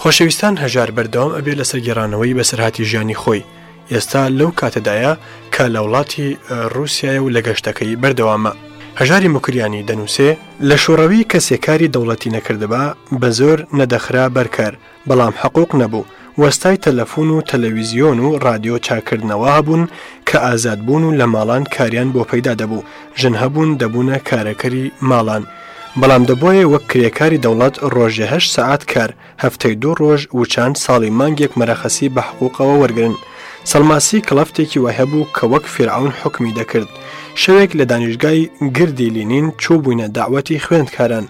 خۆشەویستان هەژار بەردەوام ئەبێ لەسەر گێڕانەوەی بەسەرهاتی ژیانی خۆی ئێستا لەو کاتەدایە کە لە وڵاتی رووسایە و لە گەشتەکەی بەردەوامە هەژاری مکریانی دەنووسێ لە شۆڕەوی کەسێکاری دەوڵەتی نەکردبا بە زۆر نەدەخرا بەرکەر بەڵام حقووق نەبوو، وەستای تەلەفوون و تەلەویزیۆن و ڕادیۆ چاککردنەوە هەبوون کە ئازاد بوون و لە ماڵان کاریان بۆ پەیدا دەبوو، ژن هەبوون دەبوونە کارەکەری ماڵان، بەڵام دەبوایە وەک کرێکاری دەوڵەت ڕۆژێ هەشت سەعات کار، هەفتەی دوو ڕۆژ وچان ساڵی مانگێک مەرەخەسی بە حقووقەوە وەرگرن. سەڵماسی کڵەفتێکی وای هەبوو کە وەک فیرعەون حوکمی دەکرد. شەوێک لە دانیشگای گردی لینین چووبووینە دەعوەتی خوێندکاران،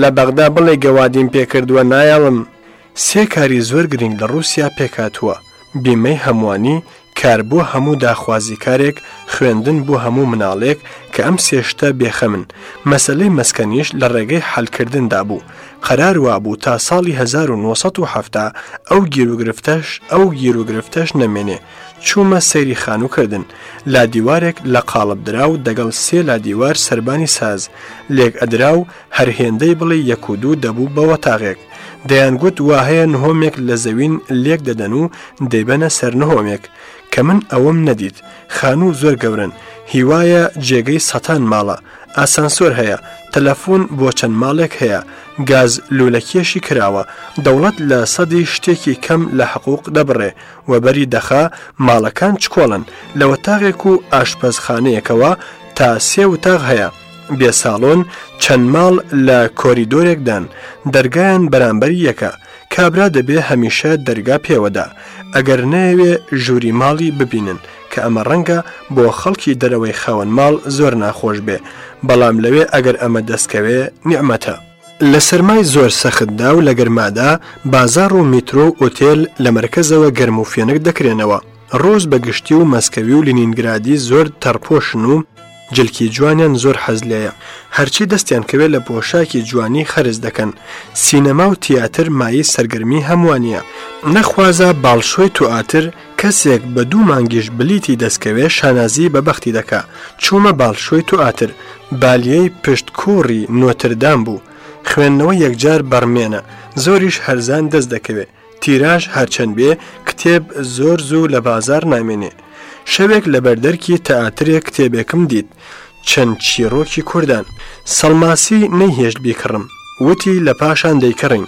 لە بەغدا بڵێ گەوادیم پێ کردوە نایەڵم. سێ کاری زۆر گرینگ لە ڕوسیا پێکهاتووە، بیمەی هەموانی، کار بۆ هەموو داخوازیکارێک، خوێندن بۆ هەموو مناڵێک، کە ئەم سێ شتە بێخەمن، مەسەلەی مەسکەنیش لە ڕێگەی حەل کردندا بوو، قەرار وابوو تا ساڵی هەزار و نۆ سەد و حەفتا ئەو گیروگرفتەش ئەو گیروگرفتەش نەمێنێ، چوومە سەیری خانوو کردن لا دیوارێک لە قاڵب دراو دەگەڵ سێ لا دیوار سەربانی ساز لێک ئەدرا و هەر هێندەی بڵێی یەک و دوو دەبوو بە وەتاغێک دەیان گوت وا هەیە نهۆمێک لە زەوین لێک دەدەن و دەیبەنە سەر نهۆمێک کە من ئەوەم نەدیت خانوو زۆر گەورن هیوایە جێگەی سەتان ماڵە ئاسانسۆر هەیە تەلەفۆن بۆ چەند ماڵێک هەیە گاز لولەکیەشی کراوە دەوڵەت لە سەدی شتێکی کەم لە حقوق دەبڕێ وەبەری دەخە ماڵەکان چکۆڵن لە وەتاغێک و ئاشپەزخانەیەکەوە تا سێ وتاغ هەیە بێ ساڵۆن چەند ماڵ لە کۆریدۆرێکدان دەرگایان بەرامبەری یەکە کابرا دەبێ هەمیشە دەرگا پێوەدا ئەگەر نەیەوێ ژووری ماڵی ببینن کە ئەمە ڕەنگە بۆ خەڵکی دەرەوەی خاوەن ماڵ زۆر ناخۆش بێ بەڵام لەوێ ئەگەر ئەمە دەستکەوێ نیعممەتە. لە سەرمای زۆر سەختدا و لە گەرمادا، بازاڕ و میترۆ و ئوتێل لە مەرکەزەوە گەرم و فێنک دەکرێنەوە. ڕووس بە گشتی و مەسکەوی و لینینگرادی زۆر تەڕپۆشن و جلکی جوانیان زۆر حەز لێیە. هەرچی دەستیان کەوێ لە پۆشاکی جوانی خەرج دەکەن. سینەما و تیاتر مایەی سەرگەرمی هەموانیە. نەخوازا باڵشۆی توئاتر کەسێک بە دوو مانگیش بلیتی دەسکەوێ شانازی بە بەختی دەکا چوومە باڵ شوی توئاتر بالیەی پشت کووڕی نۆتردام بوو خوێندنەوە یەکجار بەڕمێنە زۆریش هەرزان دەست دەکەوێ تیراژ هەرچەند بێ کتێب زۆر زوو لە بازاڕ نامێنێ شەوێک لە بەردەرکی تئاترێ کتێبێکم دیت چەند چیڕۆکی کوردان سەڵماسی نەیهێشت بیکڕم وتی لە پاشان دەیکڕین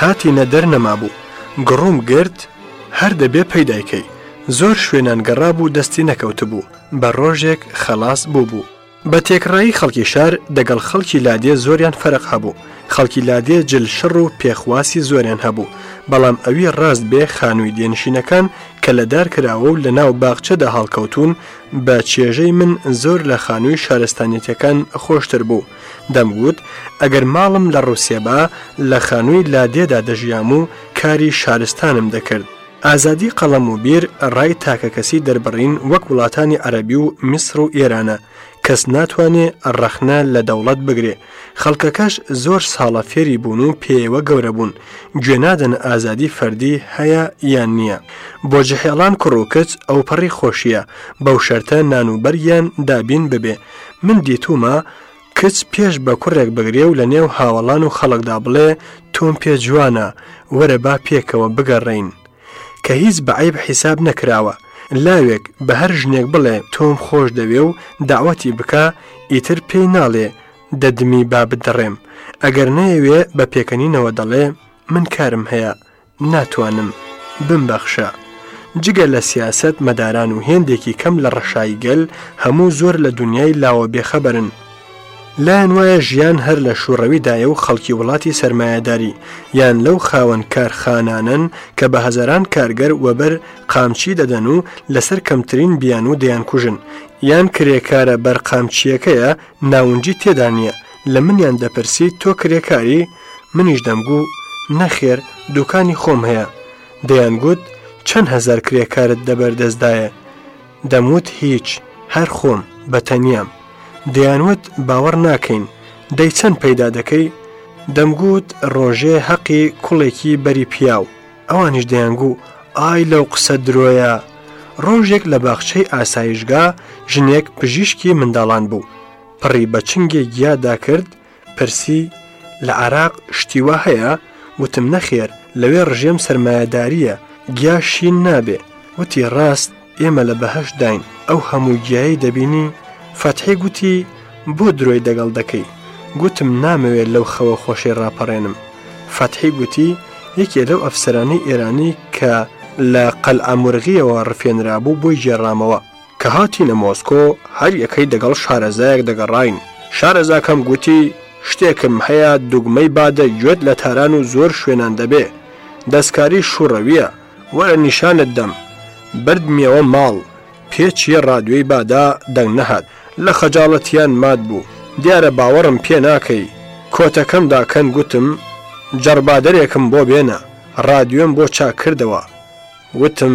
هاتینە دەر نەمابوو گڕووم گرت هەر دەبێ پەیدای کەی زۆر شوێنان گەڕابوو دەستی نەکەوتبوو بە ڕۆژێک خەڵاس بووبوو. بە تێکڕایی خەڵکی شار دەگەڵ خەڵکی لادێ زۆریان فەرق هەبوو خەڵکی لادێ جل شڕ و پێخواسی زۆریان هەبوو بەڵام ئەوی ڕاست بێ خانووی دێنشینەکان کە لە دار کراوە و لە ناو باغچەدا هەڵکەوتوون بە چێژەی من زۆر لە خانووی شارستانیەتەکان خۆشتر بوو دەمگوت ئەگەر ماڵم لە ڕوسیە با لە خانووی لادێدا دەژیام و کاری شارستانم دەکرد. ئازادی قەڵەم و بیر ڕای تاکەکەسی دەربڕین وەک وڵاتانی عەرەبی و میسر و ئێرانە، کەس ناتوانێ ڕەخنە لە دەوڵەت بگرێ، خەڵکەکەش زۆر ساڵە فێری بوون و پێیەوە گەورە بوون، گوێ نادەن ئازادی فەردی هەیە یان نییە. بۆ جحێڵان کوڕ و کچ ئەوپەڕی خۆشییە، بەو شەرتە نان و بەرگیان دابین ببێ، من دیتوومە کچ پێش بە کوڕێک بگرێ و لە نێو هاوەڵان و خەڵکدا بڵێ تۆم پێ جوانە وەرە با پێکەوە بگەڕین کە هیچ بەعیب حیساب نەکراوە لاوێک بە هەر ژنێک بڵێ تۆم خۆش دەوێ و داوەتی بکە ئیتر پێی ناڵێ دەدمی با بدڕێم ئەگەر نەیەوێ بە پێکەنینەوە دەڵێ من کارم هەیە ناتوانم بمبەخشە. جگە لە سیاسەت مەداران و هێندێکی کەم لە ڕەشایی گەل، هەموو زۆر لە دونیای لاوە بێخەبەرن. لایان وایە ژیان هەر لە شووڕەوی دایە و خەڵکی وڵاتی سەرمایەداری یان لەو خاوەن کارخانانەن کە بە هەزاران کارگەر وەبەر قامچی دەدەن و لە سەر کەمترین بیانوو دەیانکوژن. یان کرێکارە بەر قامچییەکەیە ناونجی تێدا نییە، لە منیان دەپرسی تۆ کرێکاری؟ منیش دەمگو نەخێر دوکانی خۆم هەیە دەیانگوت چەند هەزار کرێکارت دەبەردەستدایە دەموت هیچ هەر خۆم بە تەنیام دەیانوت باوەڕ ناکەین دەی چەند پەیدا دەکەی دەمگوت ڕۆژێ هەقی کوڵێکی بەری پیاو ئەوانیش دەیانگو ئای لەو قسە درۆیە ڕۆژێک لە باخچەی ئاسایشگا ژنێک پژیشکی منداڵان بوو پڕی بە چنگێ گیادا کرد پرسی، لە عێراق شتی وا هەیە؟ وتم، نەخێر، لەوێ ڕژێم سەرمایەدارییە، گیا شین نابێ. وتی، ڕاست، ئێمە لە بەهەشتداین، ئەو هەموو گیایەی دەبینی؟ فەتحی گوتی، بۆ درۆی دەگەڵ دەکەی؟ گوتم، نامەوێ لەو خەوە خۆشەی ڕاپەڕێنم. فەتحی گوتی، یەکێ لەو ئەفسەرانەی ئێرانی کە لە قەلعەمرغییەوە ڕفێنرابوو بۆی گێڕامەوە. کە هاتینە مۆسکۆ هەر یەکەی دەگەڵ شارەزایەک دەگەڕاین، شارەزاکەم گوتی، شتێکم هەیە دوگمەی بادە گوێت لە تاران و زۆر شوێنان دەبێ، دەستکاری شووڕەوییە، وەرە نیشانت دەم. بردمیەوە ماڵ، پێ چییە ڕادیۆی بادە دەنگ نەهات، لە خەجاڵەتیان مات بوو، دیارە باوەڕم پێ ناکەی، کۆتەکەم داکەند گوتم، جەڕبادەرێکم بۆ بێنە، ڕادیۆم بۆ چاک کردەوە، وتم،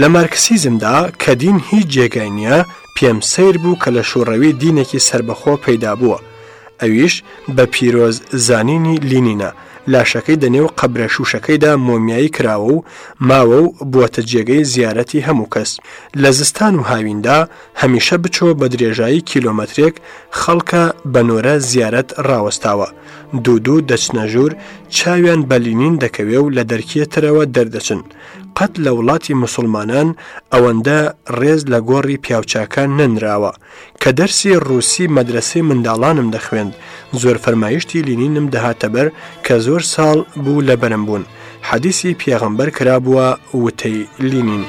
لە مارکسیزمدا کە دین هیچ جێگای نییە، پێم سەیر بوو کە لە شووڕەوی دینێکی سەربەخۆ پەیدا بووە، ئەویش بە پیرۆز زانینی لینینە، لاشەکەی دە نێو قەبرە شووشەکەیدا مۆمیایی کراوە و ماوە و بووەتە جێگەی زیارەتی هەموو کەس. لە زستان و هاویندا، هەمیشە بچۆ بە درێژایی کیلۆمەترێک خەڵکە بە نۆرە زیارەت ڕاوەستاوە، دوو دوو دەچنە ژوور، چاویان بە لینین دەکەوێ و لە دەرکیێ ترەوە دەردەچن. قەت لە وڵاتی موسڵمانان ئەوەندە ڕێز لە گۆڕی پیاوچاکان نەنراوە کە دەرسی ڕووسی مەدرسەی منداڵانم دەخوێند زۆر فەرمایشتی لینینم دەهاتەبەر کە زۆر ساڵ بوو لە بەرم بوون حەدیسی پێغەمبەر کرابووە وتەی لینین.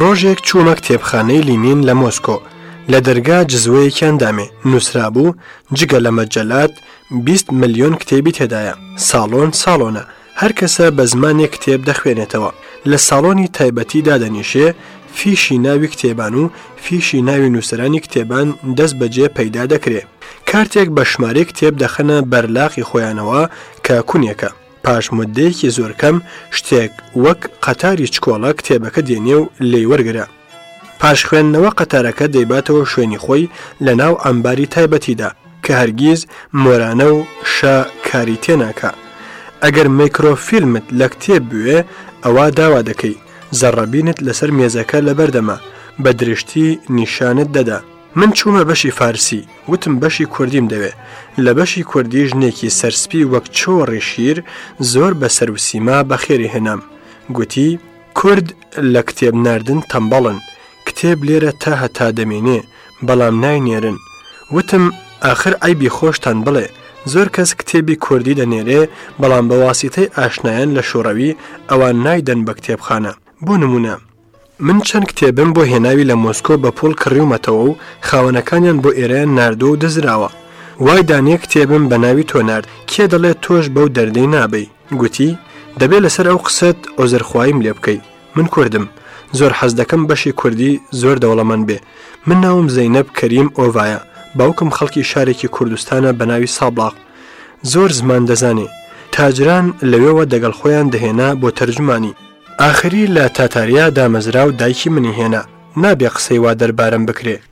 ڕۆژێک چوومە کتێبخانەی لینین لە مۆسکۆ لە دەرگا جززوەیەکیان دامێ نووسرابوو جگە لە مەجەلات 20 ملیۆن کتێبی تێدایە ساڵۆن ساڵۆنە هەر کەسە بە زمانێک کتێب دەخوێنێتەوە، لە ساڵۆنی تایبەتی دادەنیشێ، فیشی ناوی کتێبان و فیشی ناوی نووسەرانی کتێبان دەست بەجێ پەیدا دەکرێ. کارتێک بە شمارەی کتێب دەخەنە بەر لاقی خۆیانەوە کە کونێکە. پاش موددەیەکی زۆر کەم، شتێک وەک قەتاری چکۆڵە کتێبەکە دێنێ و لێی وەرگرە. پاش خوێندنەوە قەتارەکە دەیباتەوە شوێنی خۆی لە ناو ئەمباری تایبەتیدا کە هەرگیز مۆرانە و شە کاری تێناکە. ئەگەر میکرۆفیلمت لە کتێب بوێ ئەوا داوا دەکەی زەڕەبینت لەسەر مێزەکە لەبەردەمە بە درشتی نیشانت دەدا. من چوومە بەشی فارسی وتم بەشی کوردیم دەوێ. لە بەشی کوردی ژنێکی سەرسپی وەک چۆڕی شیر زۆر بە سەروسیما بەخێری هێنام. گوتی، کورد لە کتێب ناردن تەمبەڵن، کتێب لێرە تا هەتا دەمێنێ، بەڵام ناینێرن. وتم، ئاخر عەیبی خۆشتان بڵێ، زۆر کەس کتێبی کوردی دەنێرێ، بەڵام بە واسیتەی ئاشنایان لە شووڕەوی، ئەوان نایدەن بە کتێبخانە. بۆ نموونە، من چەند کتێبم بۆ هێناوی لە مۆسکۆ بە پووڵ کڕیومەتەوە و خاوەنەکانیان بۆ ئێرەیان ناردووە و دزراوە. وای دانێ کتێبم بە ناوی تۆ نارد، کێ دەڵێ تۆش بەو دەردەی نابەی؟ گوتی، دەبێ لەسەر ئەو قسەت عوزرخواییم لێ بکەی، من کوردم، زۆر حەز دەکەم بەشی کوردی زۆر دەوڵەمەند بێ، من ناوم زەینەب کەریم ئۆڤایە، باوکم خەڵکی شارێکی کوردستانە بە ناوی سابڵاغ، زۆر زمان دەزانێ، تاجران لەوێوە دەگەڵ خۆیان دەهێنا بۆ تەرجومانی، ئاخری لە تاتاریا دامەزرا و دایکی منی هێنا، نابێ قسەی وا دەربارەم بکرێ،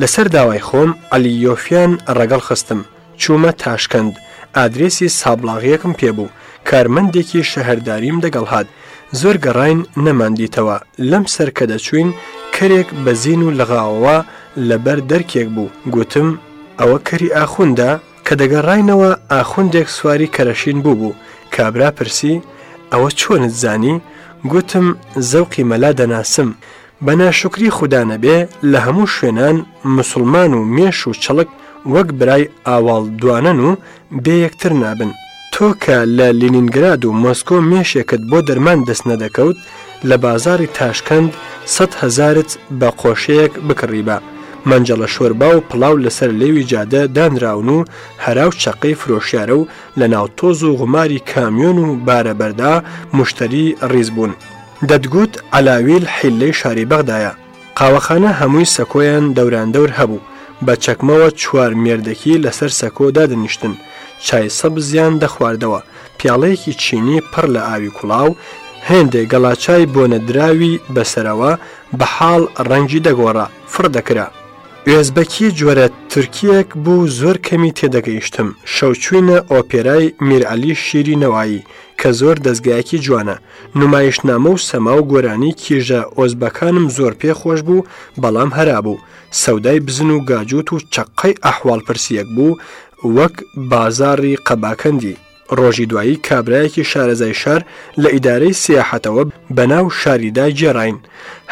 لەسەر داوای خۆم عەلی یۆفیان ڕەگەڵ خستم، چوومە تاشکەند، ئادرێسی سابڵاغییەکم پێ بوو، کارمەندێکی شەهرداریم دەگەڵ هات، زۆر گەڕاین نەماندیتەوە، لەم سەر کە دەچووین کەرێک بە زین و لغاوەوە لە بەر دەرکێک بوو، گوتم، ئەوە کەری ئاخوندە؟ کە دەگەڕاینەوە ئاخوندێک سواری کەرەشین بووبوو، کابرا پرسی، ئەوە چۆنت زانی؟ گوتم، زەوقی مەلا دەناسم، بە ناشوکری خودا نەبێ لە هەموو شوێنان مسوڵمان و مێش و چڵک وەک برای ئاواڵ دوانەن و بێ یەکتر نابن. تۆ کە لە لینینگراد و مۆسکۆ مێشێکت بۆ دەرمان دەست نەدەکەوت لە بازاڕی تاشکەند سەد هەزارت بە قۆشەیەک بکڕیبا. مەنجەڵە شۆربا و پڵاو لەسەر لێوی جادە دانراون و هەرا و چەقەی فرۆشیارە و لەناو تۆز و غوماری کامیۆن و بارە بەردا موشتەری ڕیز بوون. دەتگوت عەلاویل حیللەی شاری بەغدایە. قاوەخانە هەمووی سەکۆیان دەوراندەور هەبوو، بە چەکمەوە چوار مێردەکی لەسەر سەکۆ دادەنیشتن، چای سەبزیان دەخواردەوە، پیاڵەیەکی چینی پڕ لە ئاوی کوڵاو، هێندێ گەڵاچای بۆ نەدراوی بە سەرەوە، بە حاڵ ڕەنگی دەگۆڕا، فڕ دەکرا. ئۆزبەکی جۆرە تورکییەک بوو زۆر کەمی تێ دەگەیشتم، شەو چووینە ئۆپێرای میرعەلی شیری نەوایی کە زۆر دەزگایەکی جوانە، نمایشنامە و سەما و گۆرانی کیژە ئۆزبەکانم زۆر پێ خۆش بوو، بەڵام هەرابوو. سەودای بزن و گاجووت و چەققەی ئەحواڵپرسییەک بوو وەک بازاڕی قەباکەندی. ڕۆژی دوایی کابرایەکی شارەزای شار لە ئیدارەی سیاحەتەوە بە ناو شاریدا گێڕاین.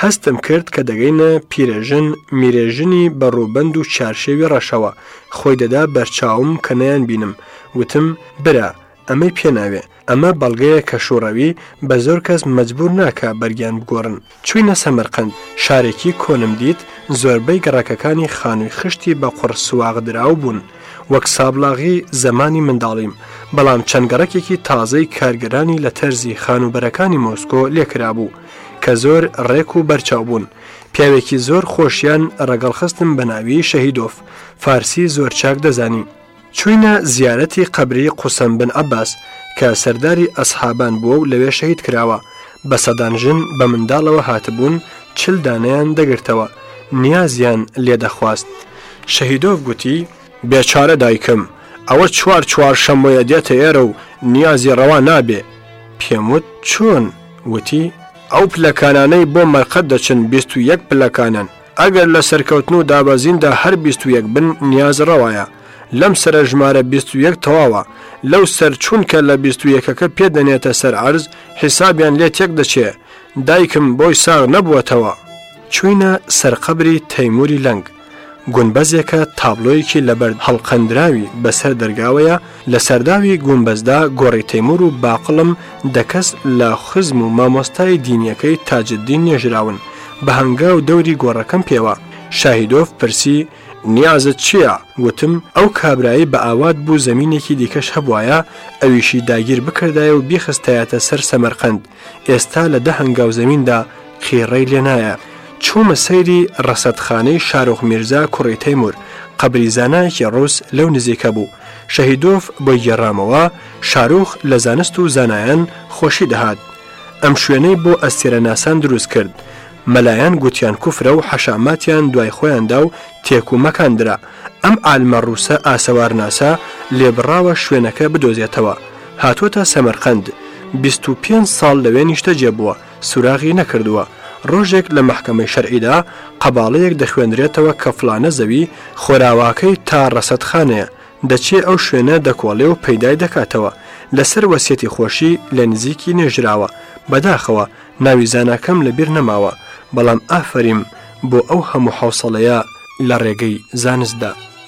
هەستم کرد کە دەگەینە پیرەژن، میرەژنی بە ڕووبەند و چارشێوی ڕەشەوە. خۆی دەدا بەرچاوم کە نەیانبینم. وتم، برا! ئەمەی پێ ناوێ. ئەمە بەڵگەیە کە شووڕەوی بە زۆر کەس مەجبوور ناکا بەرگیان بگۆڕن. چووینە سەمەرقەند، شارێکی کۆنم دیت، زۆربەی گەڕەکەکانی خانووی خشتی بە قوڕ سواغ دراو بوون، وەک سابڵاغی زەمانی منداڵیم، بەڵام چەند گەڕەکێکی تازەی کارگەرانی لە تەرزی خانووبەرەکانی مۆسکۆ لێ کرابوو، کە زۆر ڕێک و بەرچاو بوون. پیاوێکی زۆر خۆشیان ڕەگەڵ خستم بە ناوی شەهیدۆف، فارسی زۆر چاک دەزانی. چووینە زیارەتی قەبری قوسەم بن عەباس کە سەرداری ئەسحابان بووە و لەوێ شەهید کراوە، بە سەدان ژن بە منداڵەوە هاتبوون چل دانەیان دەگرتەوە نیازیان لێ دەخواست، شەهیدۆڤ گوتی، بێچارە دایکم ئەوە چوار چوارشەممەیە دێتە ئێرە و نیازی ڕەوا نابێ، پێم وت، چۆن؟ وتی، ئەو پلەکانانەی بۆ مەرقەد دەچن بیست و یەک پلەکانەن، ئەگەر لە سەرکەوتن و دابەزیندا هەر بیست و یەک بن نیاز ڕەوایە. لەم سەرە ژمارە بیست و یەک تەواوە. لەو سەر چونکە لە بیست و یەکەکە پێت دەنێتە سەر عەرز حیسابیان لێ تێک دەچێ. دایکم بۆی ساغ نەبووەتەوە. چووینە سەر قەبری تەیمووری لەنگ. گونبەزێکە تابڵۆیەکی لەبەرد هەڵقەندراوی بەسەر دەرگاوەیە، لە سەرداوی گومبەزدا گۆڕی تەیموور و باقلم دە کەس لە خزم و مامۆستای دینییەکەی تاجددین نێژراون، بە هەنگاو دەوری گۆڕەکەم پێوا. شاهیدۆف پرسی، نیازت چییە؟ گوتم، ئەو کابرایەی بە ئاوات بوو زەمینێکی دیکەش هەبوایە، ئەویشی داگیر بکردایە و بیخستایەتە سەر سەمەرقەند، ئێستا لە دە هەنگاو زەویندا قیڕەی لێ نایە. چوومە سەیری ڕەسەدخانەی شارۆخ میرزا کوڕی تەیموور، قەبری زانایەکی ڕووس لەو نزیکە بوو. شەهیدۆف بۆی گێڕامەوە، شارۆخ لە زانست و زانایان خۆشی دەهات. ئەم شوێنەی بۆ ئەستێرەناسان دروست کرد. مەلایان گوتیان کوفرە و حەشاماتیان دوای خۆیان دا و تێک و مەکان درا. ئەم عالمە ڕووسە ئاسەوارناسە لێبڕاوە شوێنەکە بدۆزێتەوە. هاتووەتە سەمەرقەند، بیست و پێنج ساڵ لەوێ نیشتەجێ بووە، سوراغی نەکردووە، ڕۆژێک لە مەحکەمەی شەرعیدا قەباڵەیەک دەخوێندرێتەوە کە فڵانە زەوی خۆراواکەی تا ڕەسەدخانەیە، دەچێ ئەو شوێنە دەکۆڵێ و پەیدای دەکاتەوە، لەسەر وەسیەتی خۆشی لە نزیکی نێژراوە، بەداخەوە ناوی زاناکەم لە بیر نەماوە، بەڵام ئافەریم بۆ ئەو هەموو حەوسەڵەیە لە ڕێگەی زانستدا.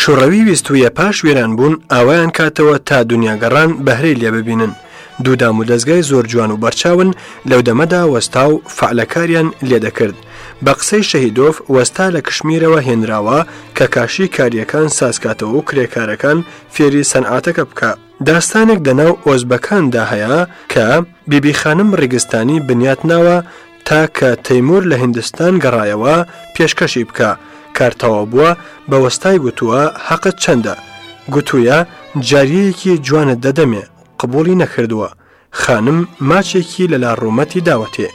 شوڕەوی ویستوویە پاش وێرانبوون ئاوایان کاتەوە تا دونیا گەڕان بەهرەی لێ ببینن. دوو دام و دەزگای زۆر جوان و بەرچاون لەو دەمەدا وەستا و فەعلە کاریان لێ دەکرد. بە قسەی شەهیدۆف وەستا لە کشمیرەوە هێنراوە کە کاشی کارییەکان ساز کاتەوە و کرێکارەکان فێری سەنعاتەکە بکا. داستانێک دە ناو ئۆزبەکاندا هەیە کە، بیبی خانم ڕیگستانی بنیات ناوە، تا کە تەیمور لە هیندستان گەڕایەوە پێشکەشی بکە، کار تەواو بووە، بە وەستای گوتووە، حەقت چەندە؟ گوتوویە، جارییەیەکی جوانت دەدەمێ، قبووڵی نەکردووە، خانم ماچێکی لە لا ڕوومەتی داوەتێ،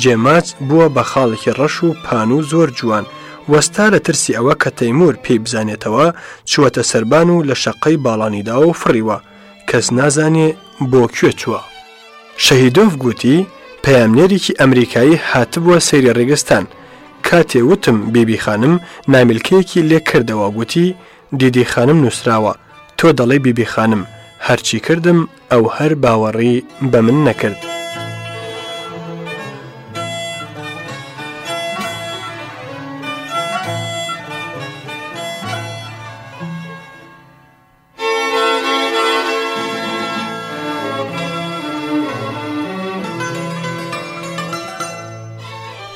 جێ ماچ بووە بە خاڵێکی ڕەش و پان و زۆر جوان، وەستا لە ترسی ئەوە کە تەیمور پێی بزانێتەوە، چووەتە سەربان و لە شەققەی باڵانیداو فڕیوە، کەس نازانێ بۆ کوێ چووە. شەهیدۆڤ گوتی، پەیامنێرێکی ئەمریکایی هاتبووە سەیری ڕێگستان، کاتێ وتم بیبی خانم، نامیلکەیەکی لێ کردەوە، گوتی، دیدی خانم نووسراوە، تۆ دەڵێی بیبی خانم، هەرچی کردم، ئەو هەر باوەڕی بە من نەکرد.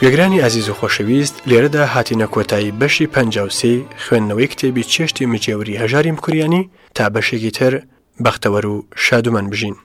گوێگرانی ئازیز و خۆشەویست لێرەدا هاتیینە کۆتایی بەشی پەنجاوسی خوێندنەوەی کتێبی چێشتی مجێوری هەژاری مکوریانی تا بەشێکی تر بەختەوەر و شادومان بژین.